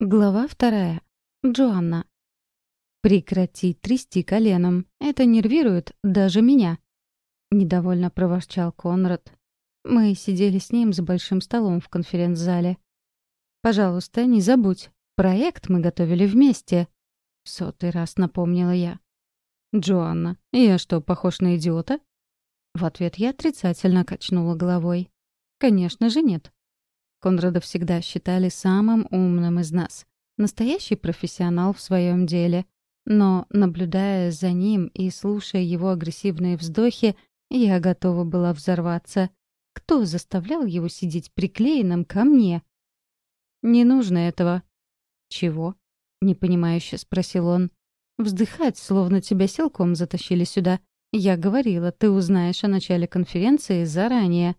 Глава вторая. Джоанна. «Прекрати трясти коленом. Это нервирует даже меня», — недовольно проворчал Конрад. Мы сидели с ним за большим столом в конференц-зале. «Пожалуйста, не забудь. Проект мы готовили вместе», — в сотый раз напомнила я. «Джоанна, я что, похож на идиота?» В ответ я отрицательно качнула головой. «Конечно же нет. Конрада всегда считали самым умным из нас. Настоящий профессионал в своем деле. Но, наблюдая за ним и слушая его агрессивные вздохи, я готова была взорваться. Кто заставлял его сидеть приклеенным ко мне? «Не нужно этого». «Чего?» — непонимающе спросил он. «Вздыхать, словно тебя силком затащили сюда. Я говорила, ты узнаешь о начале конференции заранее».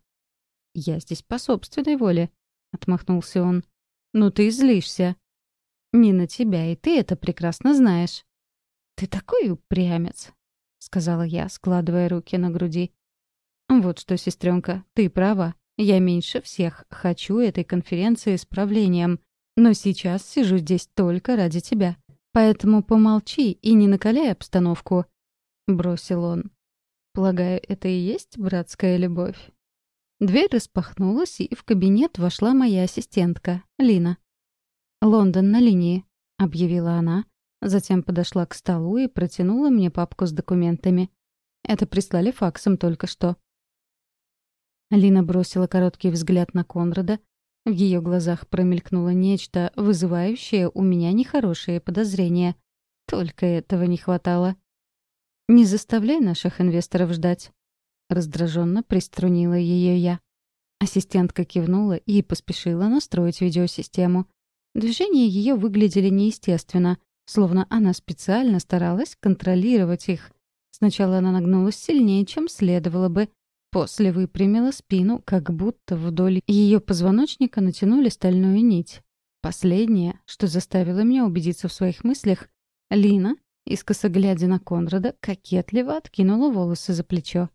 «Я здесь по собственной воле», — отмахнулся он. «Ну ты злишься». «Не на тебя, и ты это прекрасно знаешь». «Ты такой упрямец», — сказала я, складывая руки на груди. «Вот что, сестренка, ты права. Я меньше всех хочу этой конференции с правлением, но сейчас сижу здесь только ради тебя. Поэтому помолчи и не накаляй обстановку», — бросил он. «Полагаю, это и есть братская любовь?» Дверь распахнулась, и в кабинет вошла моя ассистентка, Лина. «Лондон на линии», — объявила она. Затем подошла к столу и протянула мне папку с документами. Это прислали факсом только что. Лина бросила короткий взгляд на Конрада. В ее глазах промелькнуло нечто, вызывающее у меня нехорошие подозрения. Только этого не хватало. «Не заставляй наших инвесторов ждать», Раздраженно приструнила ее я. Ассистентка кивнула и поспешила настроить видеосистему. Движения ее выглядели неестественно, словно она специально старалась контролировать их. Сначала она нагнулась сильнее, чем следовало бы. После выпрямила спину, как будто вдоль ее позвоночника натянули стальную нить. Последнее, что заставило меня убедиться в своих мыслях, Лина, искоса глядя на Конрада, кокетливо откинула волосы за плечо.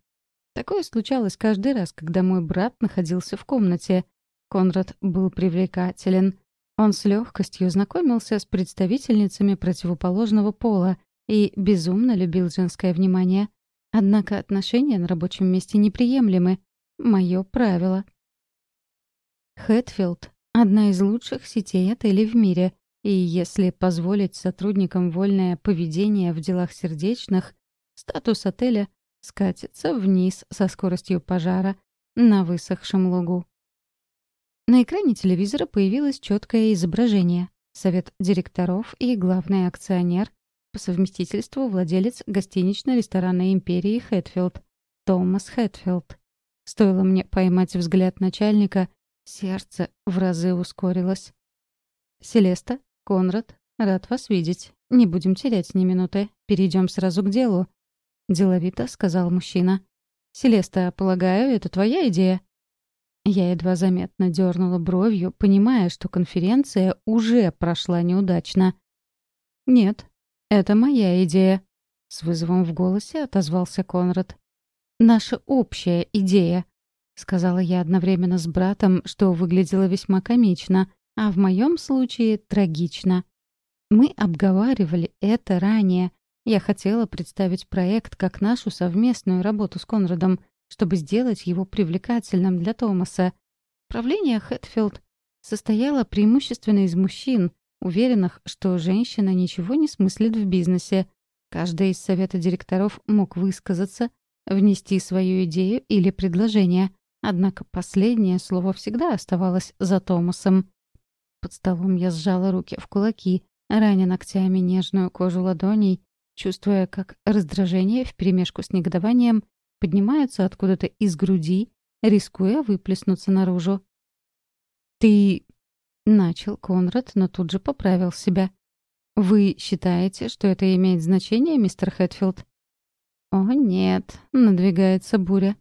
Такое случалось каждый раз, когда мой брат находился в комнате. Конрад был привлекателен. Он с легкостью знакомился с представительницами противоположного пола и безумно любил женское внимание. Однако отношения на рабочем месте неприемлемы. Мое правило. Хэтфилд — одна из лучших сетей отелей в мире, и если позволить сотрудникам вольное поведение в делах сердечных, статус отеля скатится вниз со скоростью пожара на высохшем лугу. На экране телевизора появилось четкое изображение. Совет директоров и главный акционер, по совместительству владелец гостинично-ресторанной империи Хэтфилд, Томас Хэтфилд. Стоило мне поймать взгляд начальника, сердце в разы ускорилось. «Селеста, Конрад, рад вас видеть. Не будем терять ни минуты. Перейдем сразу к делу. — деловито сказал мужчина. «Селеста, полагаю, это твоя идея?» Я едва заметно дернула бровью, понимая, что конференция уже прошла неудачно. «Нет, это моя идея», — с вызовом в голосе отозвался Конрад. «Наша общая идея», — сказала я одновременно с братом, что выглядело весьма комично, а в моем случае трагично. Мы обговаривали это ранее, я хотела представить проект как нашу совместную работу с Конрадом, чтобы сделать его привлекательным для Томаса. Правление Хэтфилд состояло преимущественно из мужчин, уверенных, что женщина ничего не смыслит в бизнесе. Каждый из совета директоров мог высказаться, внести свою идею или предложение. Однако последнее слово всегда оставалось за Томасом. Под столом я сжала руки в кулаки, раня ногтями нежную кожу ладоней, чувствуя, как раздражение вперемешку с негодованием поднимаются откуда-то из груди, рискуя выплеснуться наружу. «Ты...» — начал Конрад, но тут же поправил себя. «Вы считаете, что это имеет значение, мистер Хэтфилд?» «О, нет», — надвигается буря.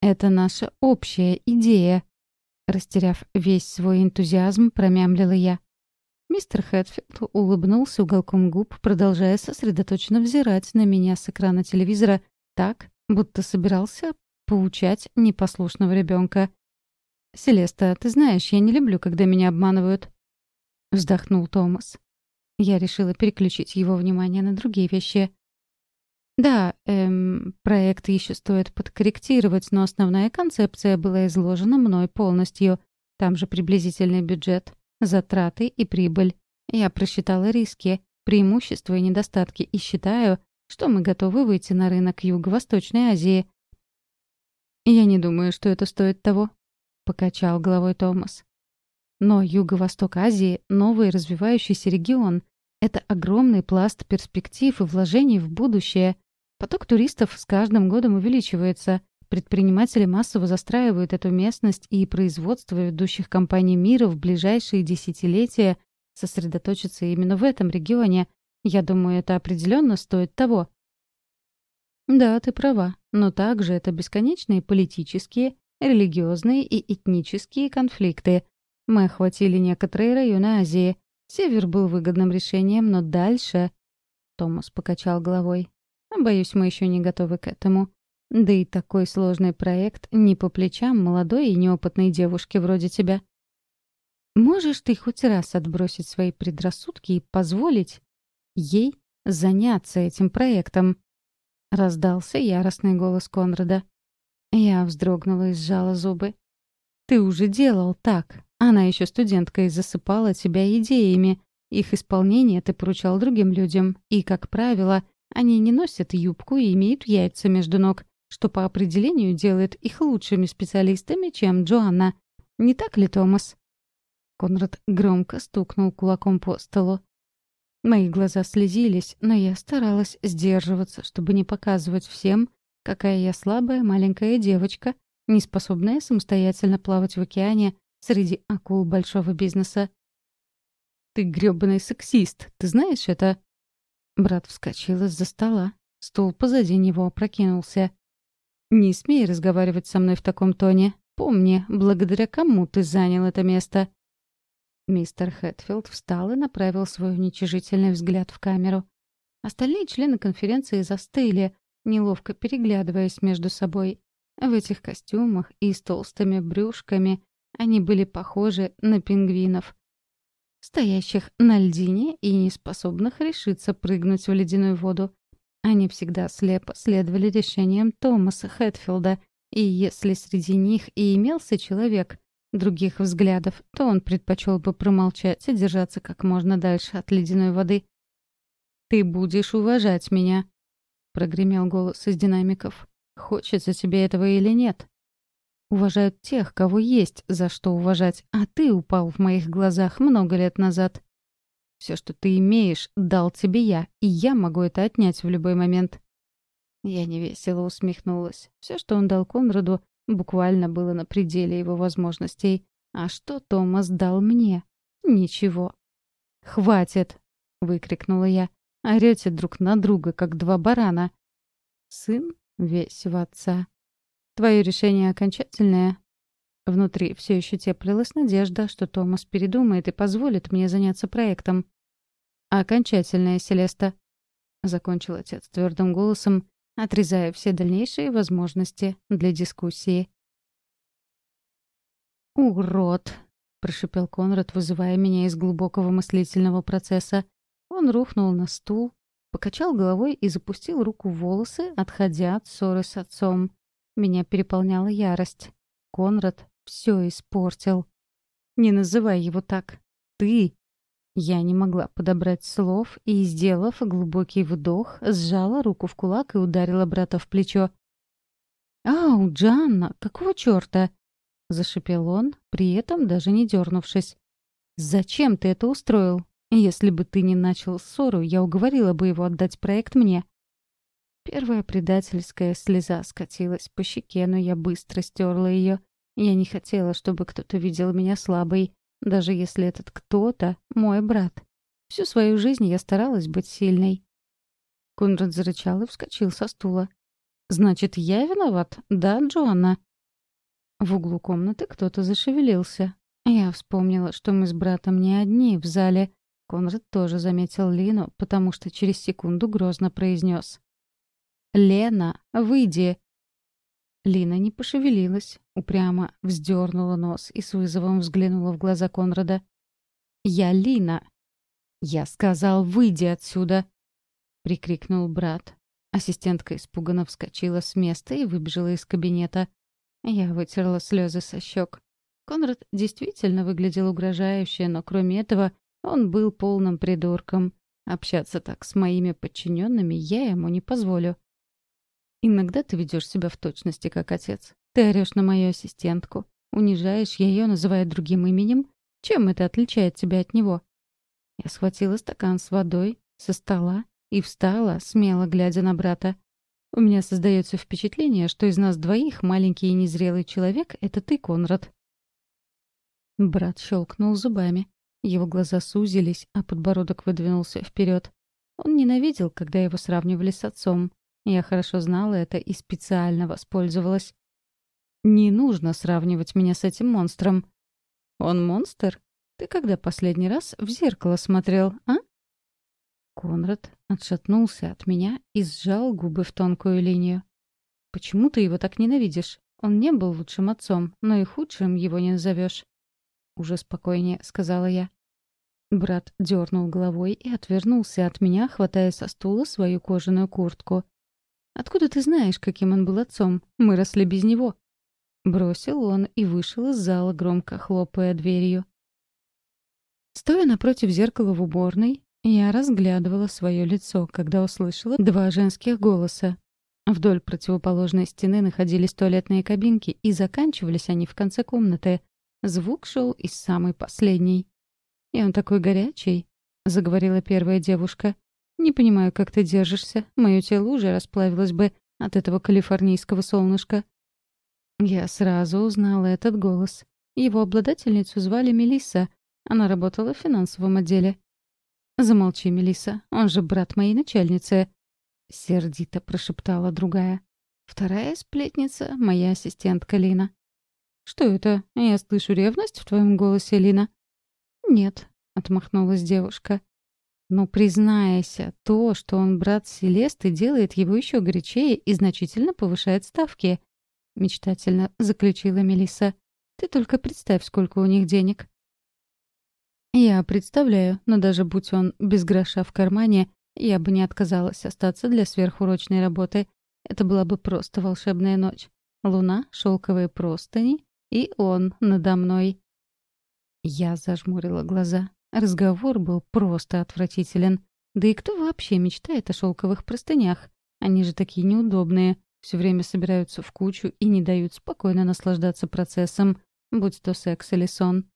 «Это наша общая идея», — растеряв весь свой энтузиазм, промямлила я. Мистер Хэтфилд улыбнулся уголком губ, продолжая сосредоточенно взирать на меня с экрана телевизора так, будто собирался поучать непослушного ребенка. «Селеста, ты знаешь, я не люблю, когда меня обманывают». — вздохнул Томас. Я решила переключить его внимание на другие вещи. Да, эм, проект еще стоит подкорректировать, но основная концепция была изложена мной полностью. Там же приблизительный бюджет, затраты и прибыль. Я просчитала риски, преимущества и недостатки и считаю, что мы готовы выйти на рынок Юго-Восточной Азии. «Я не думаю, что это стоит того», — покачал головой Томас. Но Юго-Восток Азии — новый развивающийся регион. Это огромный пласт перспектив и вложений в будущее. Поток туристов с каждым годом увеличивается. Предприниматели массово застраивают эту местность, и производство ведущих компаний мира в ближайшие десятилетия сосредоточится именно в этом регионе. Я думаю, это определенно стоит того. Да, ты права, но также это бесконечные политические, религиозные и этнические конфликты — мы охватили некоторые районы Азии. Север был выгодным решением, но дальше... Томас покачал головой. Боюсь, мы еще не готовы к этому. Да и такой сложный проект не по плечам молодой и неопытной девушки вроде тебя. Можешь ты хоть раз отбросить свои предрассудки и позволить ей заняться этим проектом? Раздался яростный голос Конрада. Я вздрогнула и сжала зубы. Ты уже делал так. Она еще студентка и засыпала тебя идеями. Их исполнение ты поручал другим людям. И, как правило, они не носят юбку и имеют яйца между ног, что по определению делает их лучшими специалистами, чем Джоанна. Не так ли, Томас?» Конрад громко стукнул кулаком по столу. Мои глаза слезились, но я старалась сдерживаться, чтобы не показывать всем, какая я слабая маленькая девочка, не способная самостоятельно плавать в океане среди акул большого бизнеса. «Ты грёбаный сексист, ты знаешь это?» Брат вскочил из-за стола. Стул позади него опрокинулся. «Не смей разговаривать со мной в таком тоне. Помни, благодаря кому ты занял это место». Мистер Хэтфилд встал и направил свой уничижительный взгляд в камеру. Остальные члены конференции застыли, неловко переглядываясь между собой. В этих костюмах и с толстыми брюшками они были похожи на пингвинов, стоящих на льдине и не способных решиться прыгнуть в ледяную воду. Они всегда слепо следовали решениям Томаса Хэтфилда, и если среди них и имелся человек других взглядов, то он предпочел бы промолчать и держаться как можно дальше от ледяной воды. «Ты будешь уважать меня», — прогремел голос из динамиков. «Хочется тебе этого или нет?» Уважают тех, кого есть за что уважать, а ты упал в моих глазах много лет назад. Все, что ты имеешь, дал тебе я, и я могу это отнять в любой момент. Я невесело усмехнулась. Все, что он дал Конраду, буквально было на пределе его возможностей. А что Томас дал мне? Ничего. «Хватит!» — выкрикнула я. «Орете друг на друга, как два барана». Сын весь в отца. Твое решение окончательное?» Внутри все еще теплилась надежда, что Томас передумает и позволит мне заняться проектом. «Окончательное, Селеста», — закончил отец твердым голосом, отрезая все дальнейшие возможности для дискуссии. «Урод!» — прошипел Конрад, вызывая меня из глубокого мыслительного процесса. Он рухнул на стул, покачал головой и запустил руку в волосы, отходя от ссоры с отцом. Меня переполняла ярость. Конрад все испортил. Не называй его так. Ты. Я не могла подобрать слов и, сделав глубокий вдох, сжала руку в кулак и ударила брата в плечо. «Ау, Джанна, какого чёрта?» — зашипел он, при этом даже не дернувшись. «Зачем ты это устроил? Если бы ты не начал ссору, я уговорила бы его отдать проект мне. Первая предательская слеза скатилась по щеке, но я быстро стерла ее. Я не хотела, чтобы кто-то видел меня слабой, даже если этот кто-то — мой брат. Всю свою жизнь я старалась быть сильной. Конрад зарычал и вскочил со стула. «Значит, я виноват, да, Джоанна?» В углу комнаты кто-то зашевелился. Я вспомнила, что мы с братом не одни в зале. Конрад тоже заметил Лину, потому что через секунду грозно произнес. «Лена, выйди!» Лина не пошевелилась, упрямо вздернула нос и с вызовом взглянула в глаза Конрада. Я Лина. «Я сказал, выйди отсюда!» — прикрикнул брат. Ассистентка испуганно вскочила с места и выбежала из кабинета. Я вытерла слезы со щек. Конрад действительно выглядел угрожающе, но кроме этого он был полным придурком. Общаться так с моими подчиненными я ему не позволю. Иногда ты ведешь себя в точности как отец. Ты орешь на мою ассистентку, унижаешь ее, называя другим именем. Чем это отличает тебя от него? Я схватила стакан с водой со стола и встала, смело глядя на брата. У меня создается впечатление, что из нас двоих маленький и незрелый человек — это ты, Конрад. Брат щелкнул зубами. Его глаза сузились, а подбородок выдвинулся вперед. Он ненавидел, когда его сравнивали с отцом. Я хорошо знала это и специально воспользовалась. «Не нужно сравнивать меня с этим монстром». «Он монстр? Ты когда последний раз в зеркало смотрел, а?» Конрад отшатнулся от меня и сжал губы в тонкую линию. «Почему ты его так ненавидишь? Он не был лучшим отцом, но и худшим его не назовешь. Уже спокойнее сказала я. Брат дернул головой и отвернулся от меня, хватая со стула свою кожаную куртку. «Откуда ты знаешь, каким он был отцом? Мы росли без него». Бросил он и вышел из зала, громко хлопая дверью. Стоя напротив зеркала в уборной, я разглядывала свое лицо, когда услышала два женских голоса. Вдоль противоположной стены находились туалетные кабинки, и заканчивались они в конце комнаты. Звук шел из самой последней. «И он такой горячий», — заговорила первая девушка. «Не понимаю, как ты держишься. Мое тело уже расплавилось бы от этого калифорнийского солнышка». Я сразу узнала этот голос. Его обладательницу звали Мелисса. Она работала в финансовом отделе. «Замолчи, Мелиса, он же брат моей начальницы», — сердито прошептала другая. Вторая сплетница — моя ассистентка Лина. «Что это? Я слышу ревность в твоем голосе, Лина?» «Нет», — отмахнулась девушка. «Ну, признайся, то, что он брат Селесты, делает его еще горячее и значительно повышает ставки», — мечтательно заключила Мелиса. «Ты только представь, сколько у них денег». Я представляю, но даже будь он без гроша в кармане, я бы не отказалась остаться для сверхурочной работы. Это была бы просто волшебная ночь. Луна, шелковые простыни и он надо мной. Я зажмурила глаза. Разговор был просто отвратителен. Да и кто вообще мечтает о шелковых простынях? Они же такие неудобные, все время собираются в кучу и не дают спокойно наслаждаться процессом, будь то секс или сон.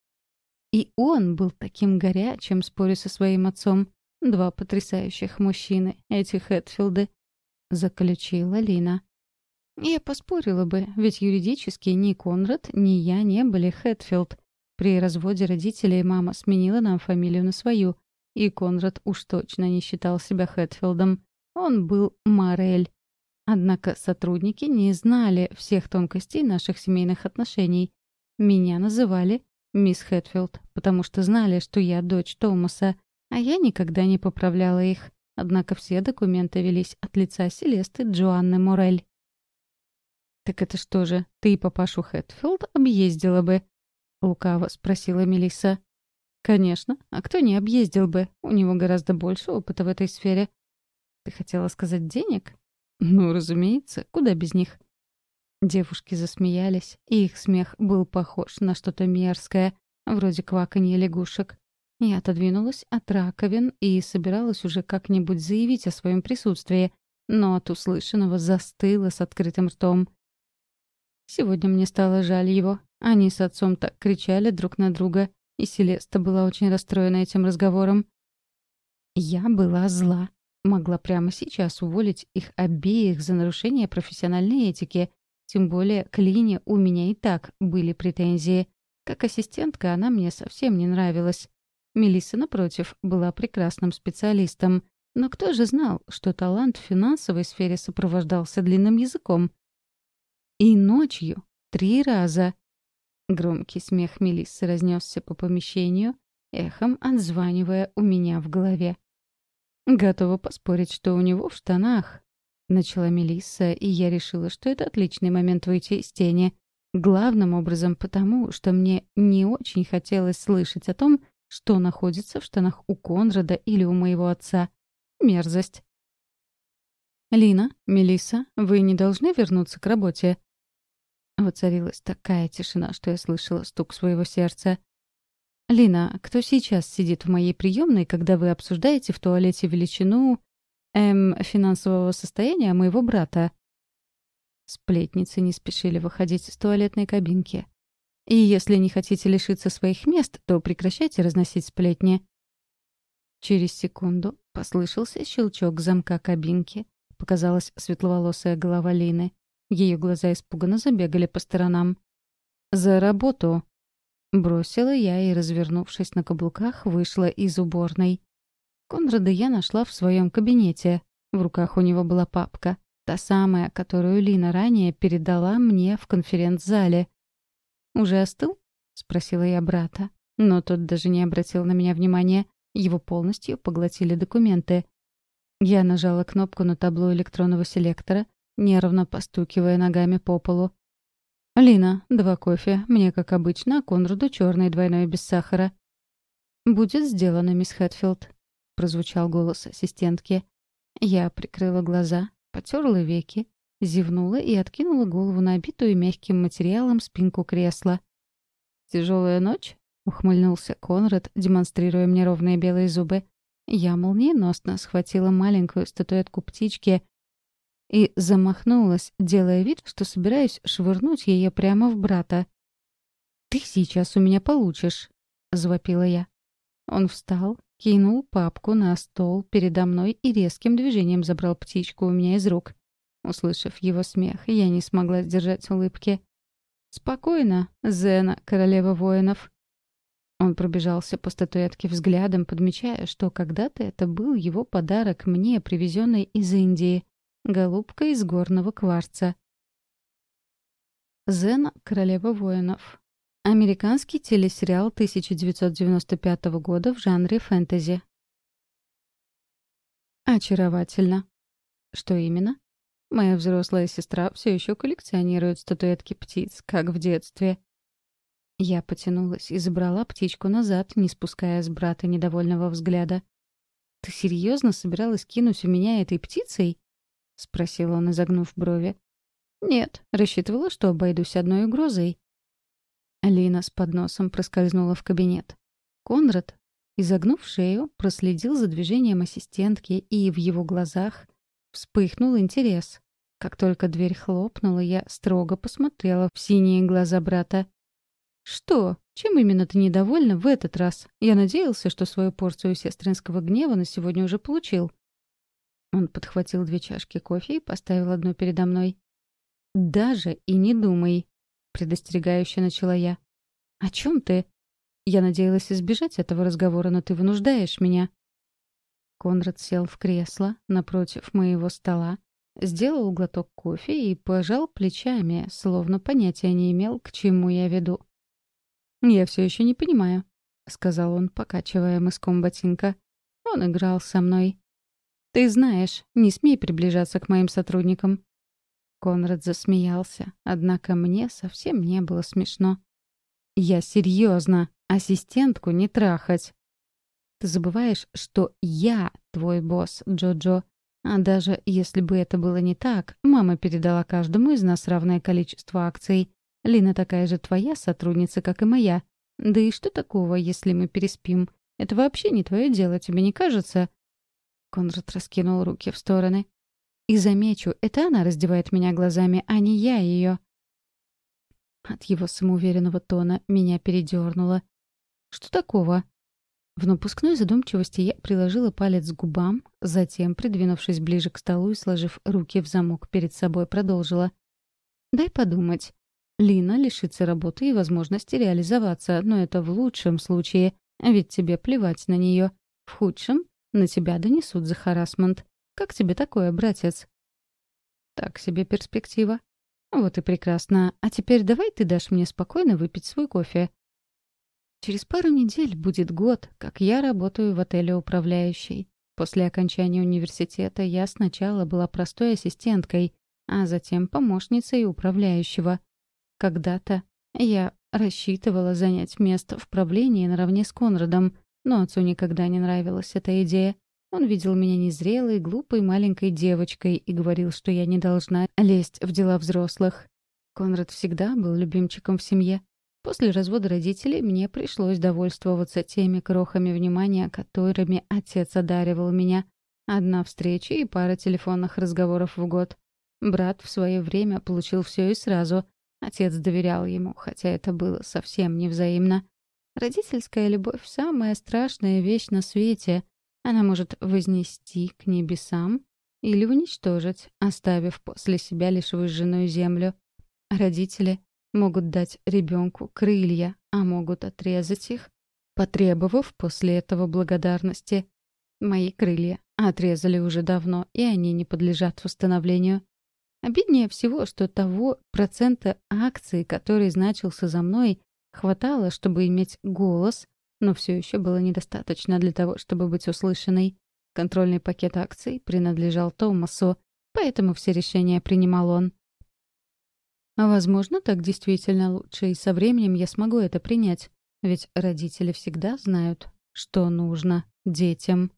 И он был таким горячим, споря со своим отцом. Два потрясающих мужчины, эти Хэтфилды, — заключила Лина. Я поспорила бы, ведь юридически ни Конрад, ни я не были Хэтфилд. При разводе родителей мама сменила нам фамилию на свою, и Конрад уж точно не считал себя Хэтфилдом. Он был Морель. Однако сотрудники не знали всех тонкостей наших семейных отношений. Меня называли мисс Хэтфилд, потому что знали, что я дочь Томаса, а я никогда не поправляла их. Однако все документы велись от лица Селесты Джоанны Морель. «Так это что же, ты папашу Хэтфилд объездила бы?» — лукаво спросила Мелисса. «Конечно. А кто не объездил бы? У него гораздо больше опыта в этой сфере». «Ты хотела сказать денег?» «Ну, разумеется. Куда без них?» Девушки засмеялись, и их смех был похож на что-то мерзкое, вроде кваканья лягушек. Я отодвинулась от раковин и собиралась уже как-нибудь заявить о своем присутствии, но от услышанного застыла с открытым ртом. Сегодня мне стало жаль его. Они с отцом так кричали друг на друга, и Селеста была очень расстроена этим разговором. Я была зла. Могла прямо сейчас уволить их обеих за нарушение профессиональной этики — тем более к Лине у меня и так были претензии. Как ассистентка она мне совсем не нравилась. Мелисса, напротив, была прекрасным специалистом. Но кто же знал, что талант в финансовой сфере сопровождался длинным языком? И ночью. Три раза. Громкий смех Мелиссы разнесся по помещению, эхом отзванивая у меня в голове. Готова поспорить, что у него в штанах Начала Мелисса, и я решила, что это отличный момент выйти из тени. Главным образом потому, что мне не очень хотелось слышать о том, что находится в штанах у Конрада или у моего отца. Мерзость. «Лина, Мелисса, вы не должны вернуться к работе?» Воцарилась такая тишина, что я слышала стук своего сердца. «Лина, кто сейчас сидит в моей приемной, когда вы обсуждаете в туалете величину, эм, финансового состояния моего брата?» Сплетницы не спешили выходить из туалетной кабинки. «И если не хотите лишиться своих мест, то прекращайте разносить сплетни». Через секунду послышался щелчок замка кабинки. Показалась светловолосая голова Лины. Ее глаза испуганно забегали по сторонам. «За работу!» Бросила я и, развернувшись на каблуках, вышла из уборной. Конрада я нашла в своем кабинете. В руках у него была папка. Та самая, которую Лина ранее передала мне в конференц-зале. «Уже остыл?» — спросила я брата. Но тот даже не обратил на меня внимания. Его полностью поглотили документы. Я нажала кнопку на табло электронного селектора, нервно постукивая ногами по полу. «Лина, два кофе. Мне, как обычно, Конраду черный двойной без сахара». «Будет сделано, мисс Хэтфилд», — прозвучал голос ассистентки. Я прикрыла глаза, потерла веки, зевнула и откинула голову на обитую мягким материалом спинку кресла. «Тяжелая ночь?» — ухмыльнулся Конрад, демонстрируя мне ровные белые зубы. Я молниеносно схватила маленькую статуэтку птички и замахнулась, делая вид, что собираюсь швырнуть ее прямо в брата. «Ты сейчас у меня получишь», — завопила я. Он встал, кинул папку на стол передо мной и резким движением забрал птичку у меня из рук. Услышав его смех, я не смогла сдержать улыбки. «Спокойно, Зена, королева воинов». Он пробежался по статуэтке взглядом, подмечая, что когда-то это был его подарок мне, привезенный из Индии. Голубка из горного кварца. Зена — королева воинов. Американский телесериал 1995 года в жанре фэнтези. Очаровательно. Что именно? Моя взрослая сестра все еще коллекционирует статуэтки птиц, как в детстве. Я потянулась и забрала птичку назад, не спуская с брата недовольного взгляда. «Ты серьезно собиралась кинуть у меня этой птицей?» — спросил он, изогнув брови. «Нет, рассчитывала, что обойдусь одной угрозой». Алина с подносом проскользнула в кабинет. Конрад, изогнув шею, проследил за движением ассистентки, и в его глазах вспыхнул интерес. Как только дверь хлопнула, я строго посмотрела в синие глаза брата. «Что? Чем именно ты недовольна в этот раз? Я надеялся, что свою порцию сестринского гнева на сегодня уже получил». Он подхватил две чашки кофе и поставил одну передо мной. «Даже и не думай», — предостерегающе начала я. «О чем ты?» «Я надеялась избежать этого разговора, но ты вынуждаешь меня». Конрад сел в кресло напротив моего стола, сделал глоток кофе и пожал плечами, словно понятия не имел, к чему я веду. «Я все еще не понимаю», — сказал он, покачивая мыском ботинка. Он играл со мной. «Ты знаешь, не смей приближаться к моим сотрудникам». Конрад засмеялся, однако мне совсем не было смешно. «Я серьезно, ассистентку не трахать». «Ты забываешь, что я твой босс, Джо-Джо. А даже если бы это было не так, мама передала каждому из нас равное количество акций. Лина такая же твоя сотрудница, как и моя. Да и что такого, если мы переспим? Это вообще не твое дело, тебе не кажется?» Конрад раскинул руки в стороны. «И замечу, это она раздевает меня глазами, а не я ее. От его самоуверенного тона меня передернуло. «Что такого?» В напускной задумчивости я приложила палец к губам, затем, придвинувшись ближе к столу и сложив руки в замок перед собой, продолжила. «Дай подумать. Лина лишится работы и возможности реализоваться, но это в лучшем случае, ведь тебе плевать на нее. В худшем на тебя донесут за харасмент. Как тебе такое, братец?» «Так себе перспектива». «Вот и прекрасно. А теперь давай ты дашь мне спокойно выпить свой кофе». Через пару недель будет год, как я работаю в отеле управляющей. После окончания университета я сначала была простой ассистенткой, а затем помощницей управляющего. Когда-то я рассчитывала занять место в правлении наравне с Конрадом, Но отцу никогда не нравилась эта идея. Он видел меня незрелой, глупой маленькой девочкой и говорил, что я не должна лезть в дела взрослых. Конрад всегда был любимчиком в семье. После развода родителей мне пришлось довольствоваться теми крохами внимания, которыми отец одаривал меня. Одна встреча и пара телефонных разговоров в год. Брат в свое время получил все и сразу. Отец доверял ему, хотя это было совсем невзаимно. Родительская любовь — самая страшная вещь на свете. Она может вознести к небесам или уничтожить, оставив после себя лишь выжженную землю. Родители могут дать ребенку крылья, а могут отрезать их, потребовав после этого благодарности. Мои крылья отрезали уже давно, и они не подлежат восстановлению. Обиднее всего, что того процента акций, который значился за мной, хватало, чтобы иметь голос, но все еще было недостаточно для того, чтобы быть услышанной. Контрольный пакет акций принадлежал Томасу, поэтому все решения принимал он. А возможно, так действительно лучше, и со временем я смогу это принять. Ведь родители всегда знают, что нужно детям.